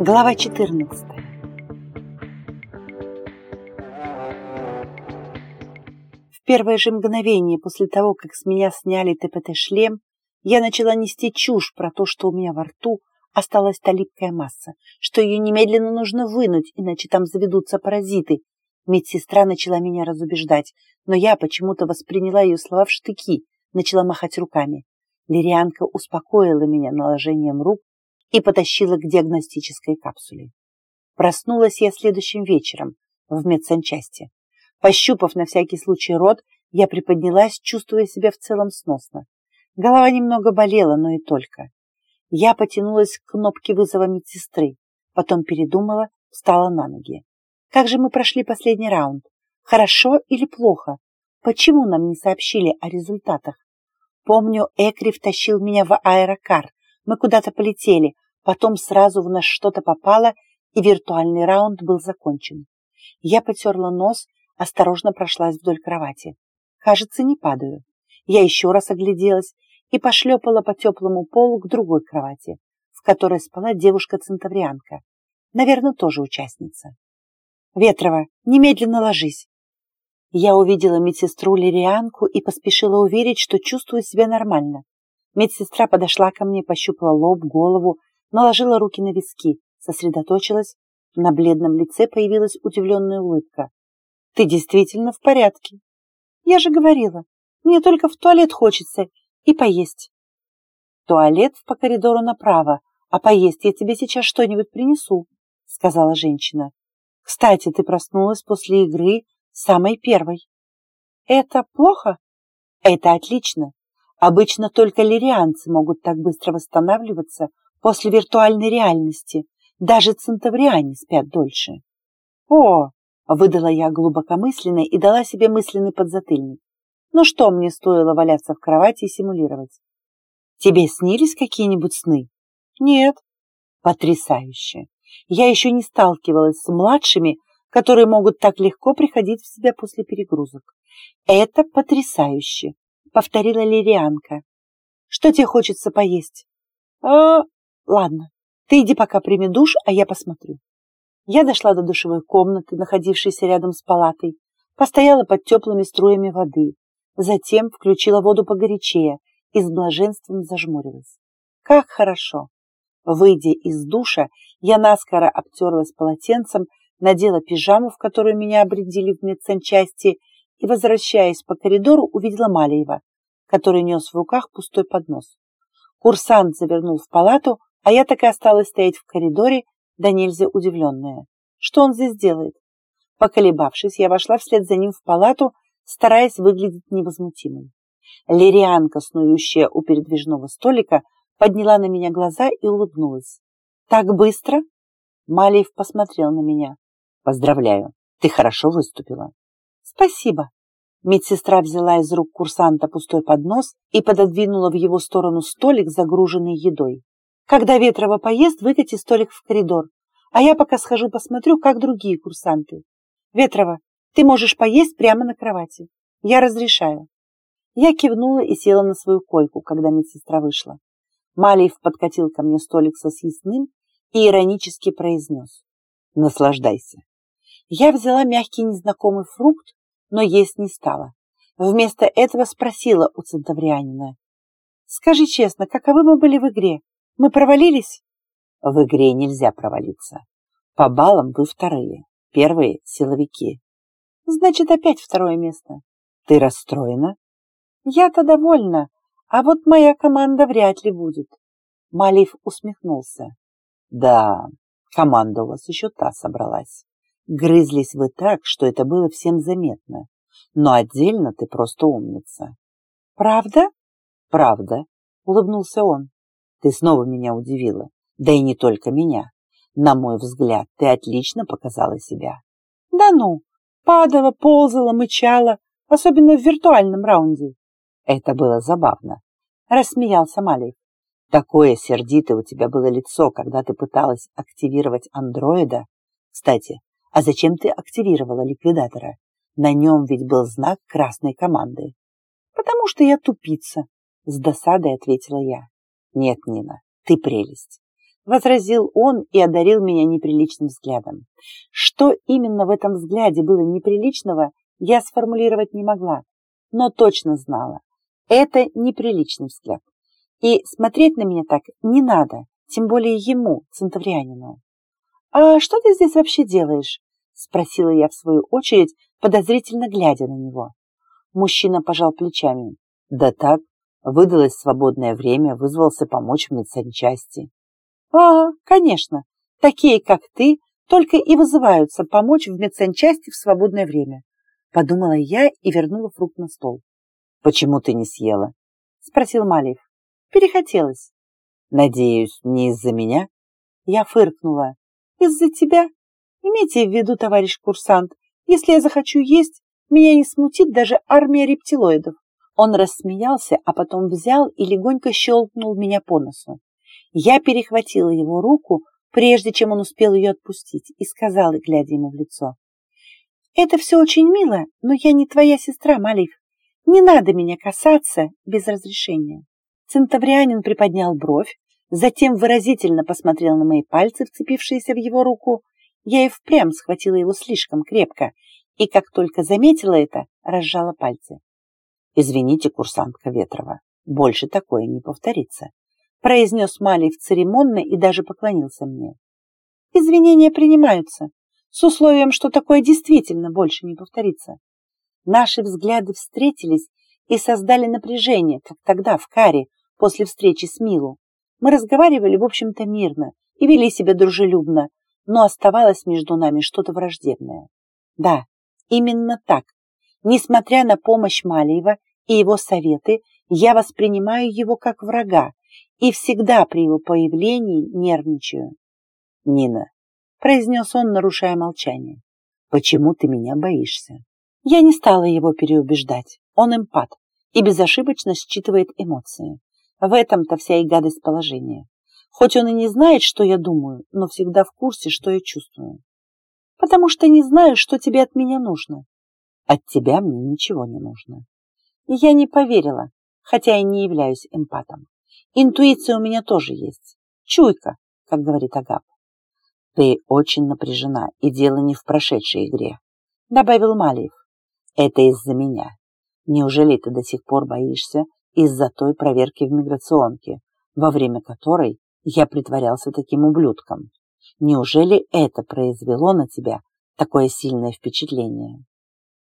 Глава 14 В первое же мгновение после того, как с меня сняли ТПТ-шлем, я начала нести чушь про то, что у меня во рту осталась та липкая масса, что ее немедленно нужно вынуть, иначе там заведутся паразиты. Медсестра начала меня разубеждать, но я почему-то восприняла ее слова в штыки, начала махать руками. Лирианка успокоила меня наложением рук и потащила к диагностической капсуле. Проснулась я следующим вечером в медсанчасти. Пощупав на всякий случай рот, я приподнялась, чувствуя себя в целом сносно. Голова немного болела, но и только. Я потянулась к кнопке вызова медсестры, потом передумала, встала на ноги. Как же мы прошли последний раунд? Хорошо или плохо? Почему нам не сообщили о результатах? Помню, Экри втащил меня в аэрокар. Мы куда-то полетели, потом сразу в нас что-то попало, и виртуальный раунд был закончен. Я потерла нос, осторожно прошлась вдоль кровати. Кажется, не падаю. Я еще раз огляделась и пошлепала по теплому полу к другой кровати, в которой спала девушка-центаврианка. Наверное, тоже участница. «Ветрова, немедленно ложись!» Я увидела медсестру Лирианку и поспешила уверить, что чувствую себя нормально. Медсестра подошла ко мне, пощупала лоб, голову, наложила руки на виски, сосредоточилась. На бледном лице появилась удивленная улыбка. «Ты действительно в порядке?» «Я же говорила, мне только в туалет хочется и поесть». «Туалет по коридору направо, а поесть я тебе сейчас что-нибудь принесу», сказала женщина. «Кстати, ты проснулась после игры самой первой». «Это плохо?» «Это отлично. Обычно только лирианцы могут так быстро восстанавливаться после виртуальной реальности. Даже центавриане спят дольше». «О!» — выдала я глубокомысленно и дала себе мысленный подзатыльник. «Ну что мне стоило валяться в кровати и симулировать?» «Тебе снились какие-нибудь сны?» «Нет». «Потрясающе! Я еще не сталкивалась с младшими, которые могут так легко приходить в себя после перегрузок. Это потрясающе, повторила Лирианка. Что тебе хочется поесть? А, ладно, ты иди пока прими душ, а я посмотрю. Я дошла до душевой комнаты, находившейся рядом с палатой, постояла под теплыми струями воды, затем включила воду погорячее и с блаженством зажмурилась. Как хорошо! Выйдя из душа, я наскоро обтерлась полотенцем, надела пижаму, в которую меня обредили в медсанчасти, и, возвращаясь по коридору, увидела Малиева, который нес в руках пустой поднос. Курсант завернул в палату, а я так и осталась стоять в коридоре, да нельзя удивленная. Что он здесь делает? Поколебавшись, я вошла вслед за ним в палату, стараясь выглядеть невозмутимой. Лирианка, снующая у передвижного столика, подняла на меня глаза и улыбнулась. «Так быстро?» Малиев посмотрел на меня. Поздравляю, ты хорошо выступила. Спасибо. Медсестра взяла из рук курсанта пустой поднос и пододвинула в его сторону столик, загруженный едой. Когда Ветрова поест, выкати столик в коридор, а я пока схожу посмотрю, как другие курсанты. Ветрова, ты можешь поесть прямо на кровати. Я разрешаю. Я кивнула и села на свою койку, когда медсестра вышла. Малиев подкатил ко мне столик со съестным и иронически произнес. Наслаждайся. Я взяла мягкий незнакомый фрукт, но есть не стала. Вместо этого спросила у центаврианина. «Скажи честно, каковы мы были в игре? Мы провалились?» «В игре нельзя провалиться. По баллам вы вторые, первые — силовики». «Значит, опять второе место». «Ты расстроена?» «Я-то довольна, а вот моя команда вряд ли будет». Малив усмехнулся. «Да, команда у вас еще та собралась. Грызлись вы так, что это было всем заметно. Но отдельно ты просто умница. Правда? Правда, улыбнулся он. Ты снова меня удивила. Да и не только меня. На мой взгляд, ты отлично показала себя. Да ну, падала, ползала, мычала, особенно в виртуальном раунде. Это было забавно. Рассмеялся Малик. Такое сердитое у тебя было лицо, когда ты пыталась активировать андроида. Кстати, а зачем ты активировала ликвидатора? На нем ведь был знак красной команды. Потому что я тупица. С досадой ответила я. Нет, Нина, ты прелесть. Возразил он и одарил меня неприличным взглядом. Что именно в этом взгляде было неприличного, я сформулировать не могла, но точно знала. Это неприличный взгляд. И смотреть на меня так не надо, тем более ему, центаврианину. «А что ты здесь вообще делаешь?» – спросила я в свою очередь, подозрительно глядя на него. Мужчина пожал плечами. «Да так, выдалось свободное время, вызвался помочь в медсанчасти». «А, конечно, такие, как ты, только и вызываются помочь в медсанчасти в свободное время», подумала я и вернула фрукт на стол. «Почему ты не съела?» спросил Малиев. «Перехотелось». «Надеюсь, не из-за меня?» Я фыркнула. «Из-за тебя? Имейте в виду, товарищ курсант, если я захочу есть, меня не смутит даже армия рептилоидов». Он рассмеялся, а потом взял и легонько щелкнул меня по носу. Я перехватила его руку, прежде чем он успел ее отпустить, и сказала, глядя ему в лицо. «Это все очень мило, но я не твоя сестра, Малив. Не надо меня касаться без разрешения». Центаврианин приподнял бровь, затем выразительно посмотрел на мои пальцы, вцепившиеся в его руку. Я и впрямь схватила его слишком крепко, и как только заметила это, разжала пальцы. «Извините, курсантка Ветрова, больше такое не повторится», произнес Малиев церемонно и даже поклонился мне. «Извинения принимаются, с условием, что такое действительно больше не повторится». Наши взгляды встретились и создали напряжение, как тогда в каре после встречи с Милу. Мы разговаривали, в общем-то, мирно и вели себя дружелюбно, но оставалось между нами что-то враждебное. Да, именно так. Несмотря на помощь Малиева и его советы, я воспринимаю его как врага и всегда при его появлении нервничаю. «Нина», — произнес он, нарушая молчание, — «почему ты меня боишься?» Я не стала его переубеждать. Он эмпат и безошибочно считывает эмоции. В этом-то вся и гадость положения. Хоть он и не знает, что я думаю, но всегда в курсе, что я чувствую. Потому что не знаю, что тебе от меня нужно. От тебя мне ничего не нужно. И я не поверила, хотя и не являюсь эмпатом. Интуиция у меня тоже есть. Чуйка, как говорит Агап. Ты очень напряжена, и дело не в прошедшей игре, добавил Малиев. Это из-за меня. Неужели ты до сих пор боишься из-за той проверки в миграционке, во время которой я притворялся таким ублюдком? Неужели это произвело на тебя такое сильное впечатление?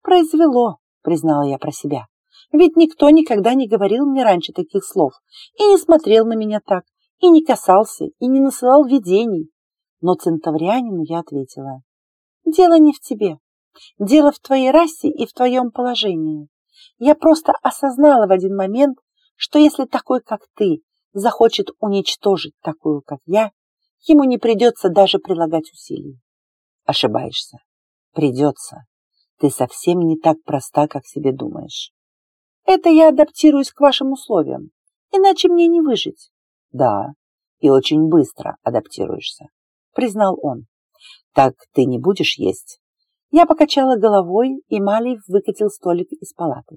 Произвело, признала я про себя. Ведь никто никогда не говорил мне раньше таких слов и не смотрел на меня так, и не касался, и не насылал видений. Но центаврианину я ответила. Дело не в тебе. Дело в твоей расе и в твоем положении. Я просто осознала в один момент, что если такой, как ты, захочет уничтожить такую, как я, ему не придется даже прилагать усилий. Ошибаешься. Придется. Ты совсем не так проста, как себе думаешь. Это я адаптируюсь к вашим условиям, иначе мне не выжить. Да, и очень быстро адаптируешься, признал он. Так ты не будешь есть? Я покачала головой, и Малиев выкатил столик из палаты.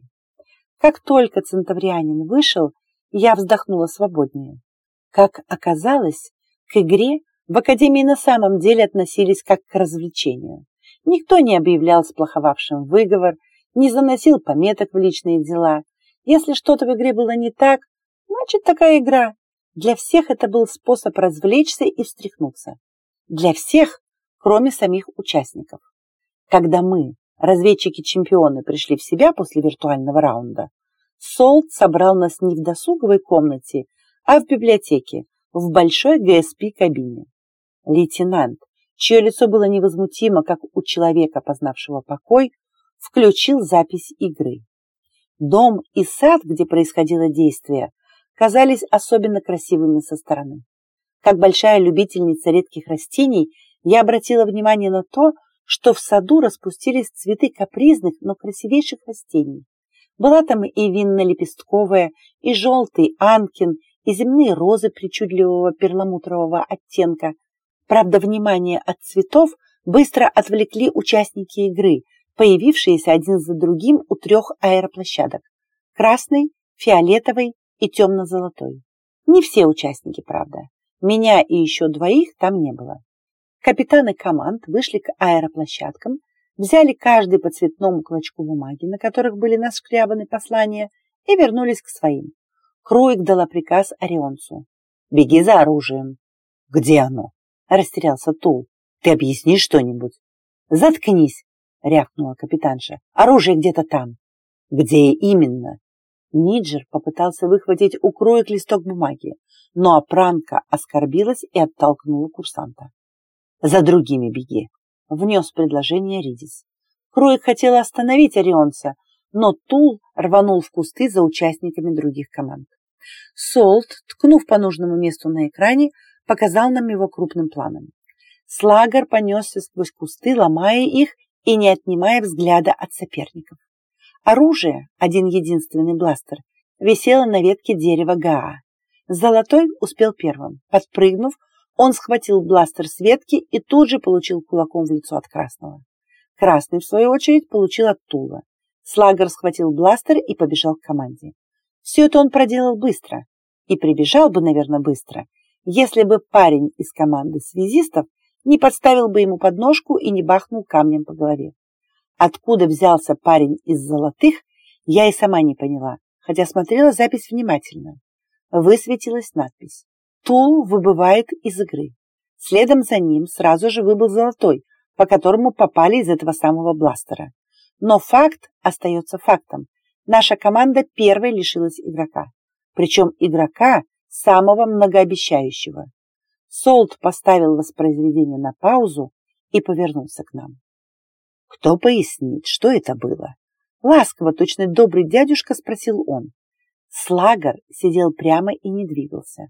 Как только центаврианин вышел, я вздохнула свободнее. Как оказалось, к игре в Академии на самом деле относились как к развлечению. Никто не объявлял сплоховавшим выговор, не заносил пометок в личные дела. Если что-то в игре было не так, значит такая игра. Для всех это был способ развлечься и встряхнуться. Для всех, кроме самих участников. Когда мы, разведчики-чемпионы, пришли в себя после виртуального раунда, Солт собрал нас не в досуговой комнате, а в библиотеке, в большой ГСП-кабине. Лейтенант, чье лицо было невозмутимо, как у человека, познавшего покой, включил запись игры. Дом и сад, где происходило действие, казались особенно красивыми со стороны. Как большая любительница редких растений, я обратила внимание на то, что в саду распустились цветы капризных, но красивейших растений. Была там и винно-лепестковая, и желтый анкин, и земные розы причудливого перламутрового оттенка. Правда, внимание от цветов быстро отвлекли участники игры, появившиеся один за другим у трех аэроплощадок – красной, фиолетовой и темно-золотой. Не все участники, правда. Меня и еще двоих там не было. Капитаны команд вышли к аэроплощадкам, взяли каждый по цветному клочку бумаги, на которых были наскрябаны послания, и вернулись к своим. Кроик дала приказ Орионцу. «Беги за оружием». «Где оно?» – растерялся Тул. «Ты объясни что-нибудь?» «Заткнись!» – рявкнула капитанша. «Оружие где-то там». «Где именно?» Ниджер попытался выхватить у Кроик листок бумаги, но Апранка оскорбилась и оттолкнула курсанта. «За другими беги!» — внес предложение Ридис. Кроик хотела остановить Орионца, но Тул рванул в кусты за участниками других команд. Солт, ткнув по нужному месту на экране, показал нам его крупным планом. Слагер понесся сквозь кусты, ломая их и не отнимая взгляда от соперников. Оружие, один единственный бластер, висело на ветке дерева Гаа. Золотой успел первым. Подпрыгнув, он схватил бластер с ветки и тут же получил кулаком в лицо от красного. Красный, в свою очередь, получил от Тула. Слагер схватил бластер и побежал к команде. Все это он проделал быстро. И прибежал бы, наверное, быстро, если бы парень из команды связистов не подставил бы ему подножку и не бахнул камнем по голове. Откуда взялся парень из золотых, я и сама не поняла, хотя смотрела запись внимательно. Высветилась надпись «Тул выбывает из игры». Следом за ним сразу же выбыл золотой, по которому попали из этого самого бластера. Но факт остается фактом. Наша команда первой лишилась игрока. Причем игрока самого многообещающего. Солт поставил воспроизведение на паузу и повернулся к нам. Кто пояснит, что это было? Ласково, точно добрый дядюшка, спросил он. Слагар сидел прямо и не двигался.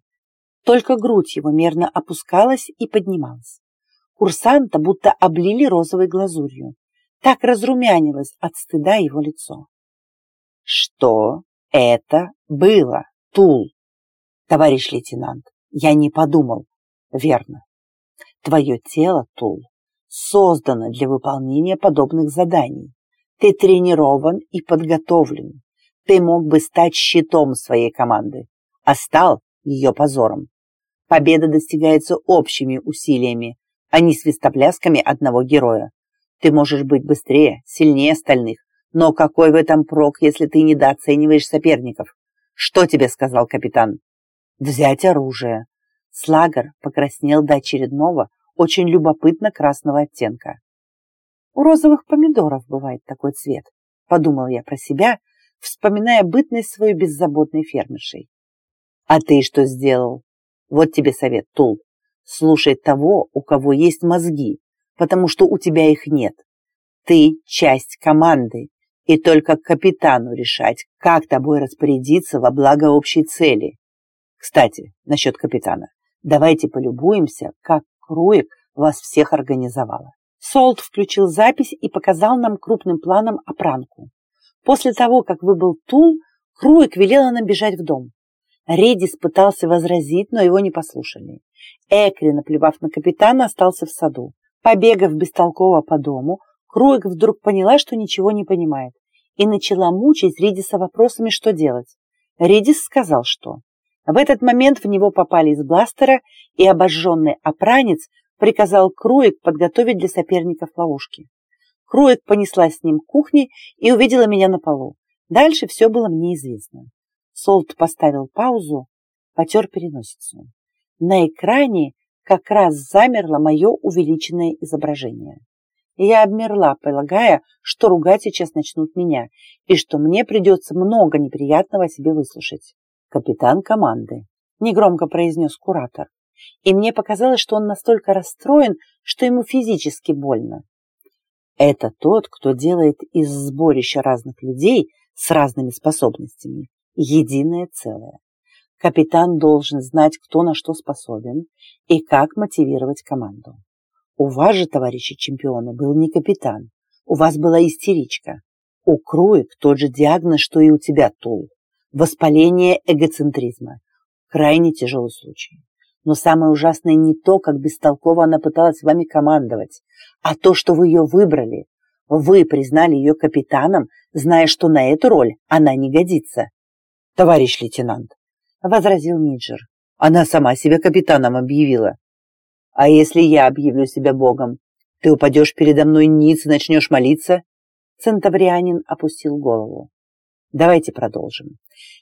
Только грудь его мерно опускалась и поднималась. Курсанта будто облили розовой глазурью. Так разрумянилось от стыда его лицо. Что это было, Тул? Товарищ лейтенант, я не подумал. Верно. Твое тело, Тул, создано для выполнения подобных заданий. Ты тренирован и подготовлен. Ты мог бы стать щитом своей команды, а стал ее позором. Победа достигается общими усилиями, а не свистоплясками одного героя. Ты можешь быть быстрее, сильнее остальных, но какой в этом прок, если ты недооцениваешь соперников? Что тебе сказал капитан? Взять оружие. Слагер покраснел до очередного, очень любопытно красного оттенка. У розовых помидоров бывает такой цвет, подумал я про себя, вспоминая бытность свою беззаботной фермершей. А ты что сделал? Вот тебе совет, Тул. Слушай того, у кого есть мозги, потому что у тебя их нет. Ты часть команды, и только капитану решать, как тобой распорядиться во благо общей цели. Кстати, насчет капитана. Давайте полюбуемся, как Круик вас всех организовала. Солт включил запись и показал нам крупным планом опранку. После того, как выбыл Тул, Круик велела нам бежать в дом. Редис пытался возразить, но его не послушали. Экри, наплевав на капитана, остался в саду. Побегав бестолково по дому, Круик вдруг поняла, что ничего не понимает, и начала мучить Редиса вопросами, что делать. Редис сказал, что в этот момент в него попали из бластера, и обожженный опранец приказал Круик подготовить для соперников ловушки. Круик понесла с ним к кухне и увидела меня на полу. Дальше все было мне известно. Солт поставил паузу, потер переносицу. На экране как раз замерло мое увеличенное изображение. Я обмерла, полагая, что ругать сейчас начнут меня, и что мне придется много неприятного себе выслушать капитан команды», — негромко произнес куратор. И мне показалось, что он настолько расстроен, что ему физически больно. Это тот, кто делает из сборища разных людей с разными способностями единое целое. Капитан должен знать, кто на что способен и как мотивировать команду. У вас же, товарищи чемпионы, был не капитан. У вас была истеричка. У Круик тот же диагноз, что и у тебя, Тул. Воспаление эгоцентризма. Крайне тяжелый случай. Но самое ужасное не то, как бестолково она пыталась вами командовать, а то, что вы ее выбрали. Вы признали ее капитаном, зная, что на эту роль она не годится. Товарищ лейтенант, — возразил Ниджер. Она сама себя капитаном объявила. А если я объявлю себя богом, ты упадешь передо мной ниц и начнешь молиться? Центаврианин опустил голову. Давайте продолжим.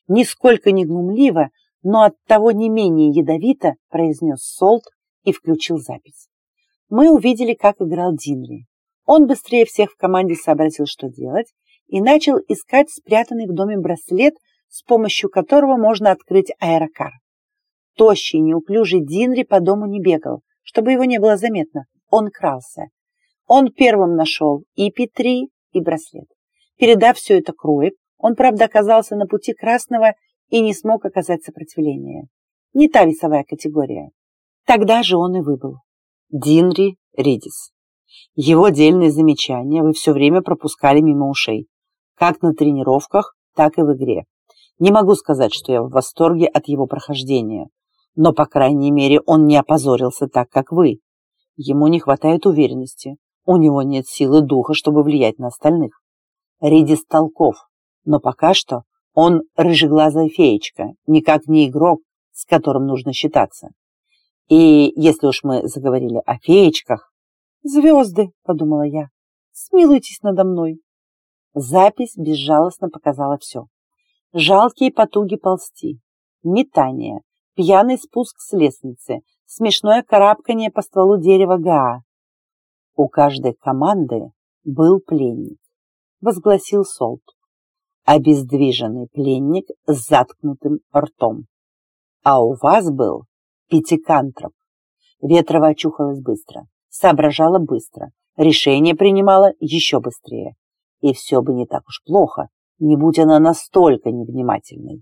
Нисколько не глумливо, но оттого не менее ядовито произнес Солт и включил запись. Мы увидели, как играл Динли. Он быстрее всех в команде сообразил, что делать, и начал искать спрятанный в доме браслет, с помощью которого можно открыть аэрокар. Тощий, неуклюжий Динри по дому не бегал, чтобы его не было заметно. Он крался. Он первым нашел и Петри, и браслет. Передав все это Кроик, он, правда, оказался на пути красного и не смог оказать сопротивления. Не та весовая категория. Тогда же он и выбыл. Динри Ридис. Его дельные замечания вы все время пропускали мимо ушей. Как на тренировках, так и в игре. Не могу сказать, что я в восторге от его прохождения но, по крайней мере, он не опозорился так, как вы. Ему не хватает уверенности, у него нет силы духа, чтобы влиять на остальных. Ридис толков, но пока что он рыжеглазая феечка, никак не игрок, с которым нужно считаться. И если уж мы заговорили о феечках... «Звезды», — подумала я, — «смилуйтесь надо мной». Запись безжалостно показала все. Жалкие потуги ползти, метание, пьяный спуск с лестницы, смешное карабкание по стволу дерева Гаа. У каждой команды был пленник, возгласил Солт. Обездвиженный пленник с заткнутым ртом. А у вас был пятикантроп. Ветрова очухалась быстро, соображала быстро, решение принимала еще быстрее. И все бы не так уж плохо, не будь она настолько невнимательной.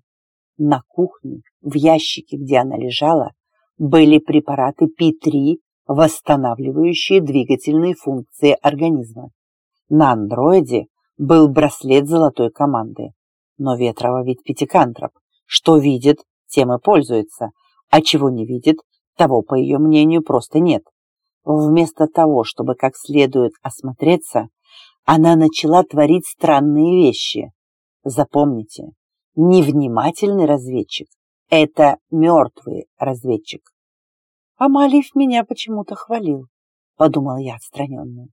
На кухне, в ящике, где она лежала, были препараты P3, восстанавливающие двигательные функции организма. На андроиде был браслет золотой команды. Но Ветрова ведь пятикантроп. Что видит, тем и пользуется, а чего не видит, того, по ее мнению, просто нет. Вместо того, чтобы как следует осмотреться, она начала творить странные вещи. Запомните, невнимательный разведчик – это мертвый разведчик. А Малиев меня почему-то хвалил, подумал я отстраненно.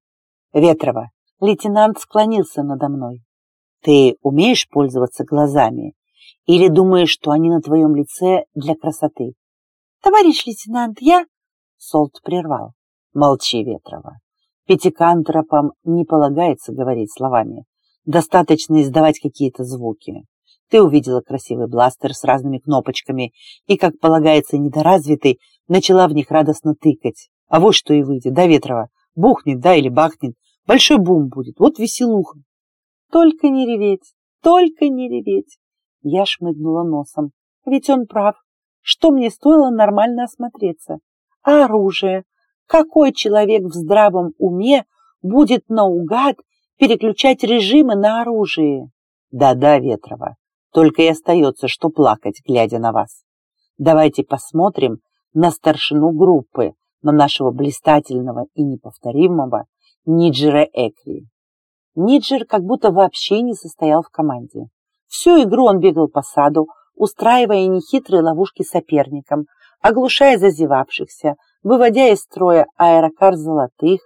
Ветрова, лейтенант склонился надо мной. Ты умеешь пользоваться глазами или думаешь, что они на твоем лице для красоты? Товарищ лейтенант, я... Солт прервал. Молчи, Ветрова. Пятикантропам не полагается говорить словами. Достаточно издавать какие-то звуки. Ты увидела красивый бластер с разными кнопочками и, как полагается, недоразвитый, начала в них радостно тыкать. А вот что и выйдет, да, Ветрова? Бухнет, да, или бахнет. Большой бум будет, вот веселуха. Только не реветь, только не реветь. Я шмыгнула носом. Ведь он прав. Что мне стоило нормально осмотреться? А оружие? Какой человек в здравом уме будет наугад переключать режимы на оружие? Да-да, Ветрова, только и остается, что плакать, глядя на вас. Давайте посмотрим на старшину группы, на нашего блистательного и неповторимого Ниджера Экри. Ниджер как будто вообще не состоял в команде. Всю игру он бегал по саду, устраивая нехитрые ловушки соперникам, оглушая зазевавшихся, выводя из строя аэрокар золотых.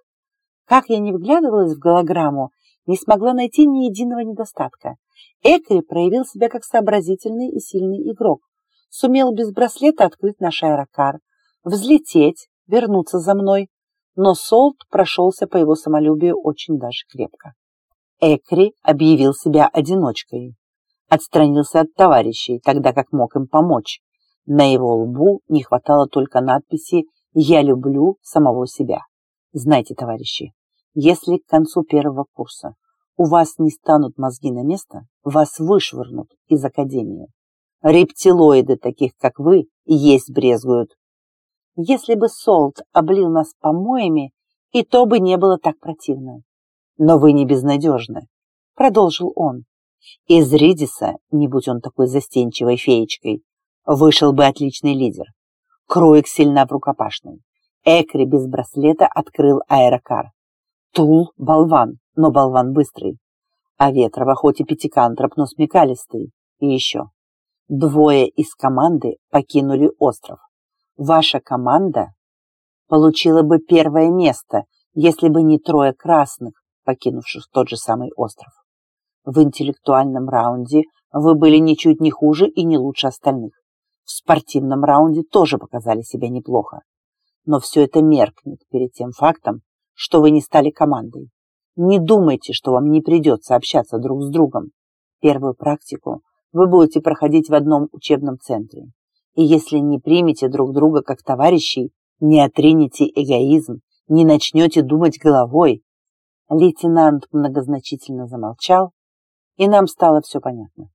Как я не вглядывалась в голограмму, не смогла найти ни единого недостатка. Экри проявил себя как сообразительный и сильный игрок. Сумел без браслета открыть наш аэрокар, взлететь, вернуться за мной. Но Солт прошелся по его самолюбию очень даже крепко. Экри объявил себя одиночкой. Отстранился от товарищей, тогда как мог им помочь. На его лбу не хватало только надписи «Я люблю самого себя». Знаете, товарищи, если к концу первого курса у вас не станут мозги на место, вас вышвырнут из академии. Рептилоиды, таких как вы, есть брезгуют. Если бы Солт облил нас помоями, и то бы не было так противно. Но вы не безнадежны, продолжил он. Из Ридиса, не будь он такой застенчивой феечкой, вышел бы отличный лидер. Кроик сильна в рукопашной. Экри без браслета открыл аэрокар. Тул – болван, но болван быстрый. А Ветрова хоть и пятикантроп, но смекалистый. И еще. Двое из команды покинули остров. Ваша команда получила бы первое место, если бы не трое красных, покинувших тот же самый остров. В интеллектуальном раунде вы были ничуть не хуже и не лучше остальных. В спортивном раунде тоже показали себя неплохо. Но все это меркнет перед тем фактом, что вы не стали командой. Не думайте, что вам не придется общаться друг с другом. Первую практику вы будете проходить в одном учебном центре. И если не примете друг друга как товарищей, не отринете эгоизм, не начнете думать головой. Лейтенант многозначительно замолчал, и нам стало все понятно.